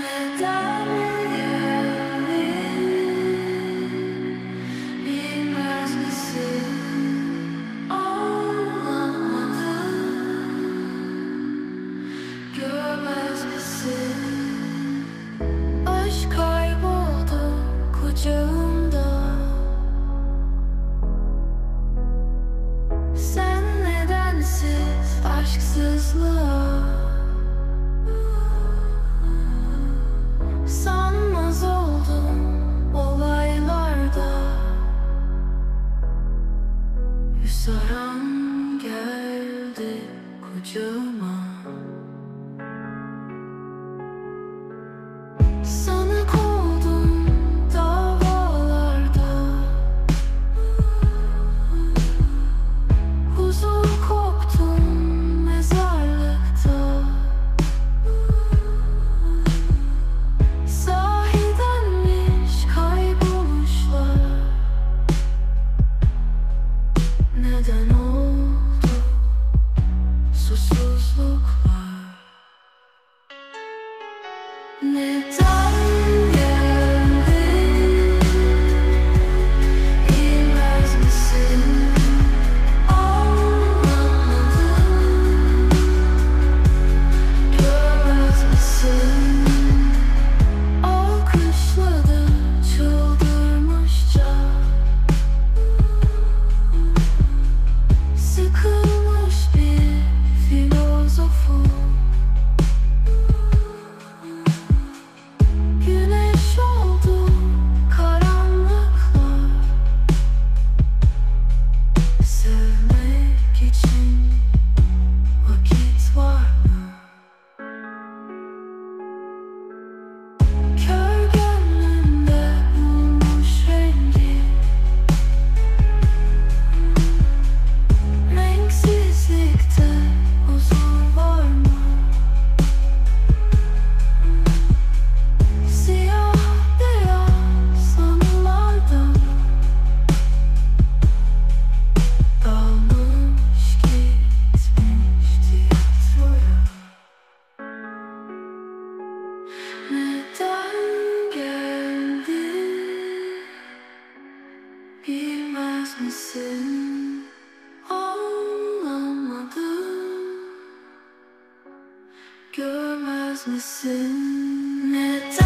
Diamond. yağma Sana koldum davalarda. Huzur koptum mezarlıkta. Sahildenmiş kaybolmuşlar. Neden o pourquoi. Mais görmez misin neden?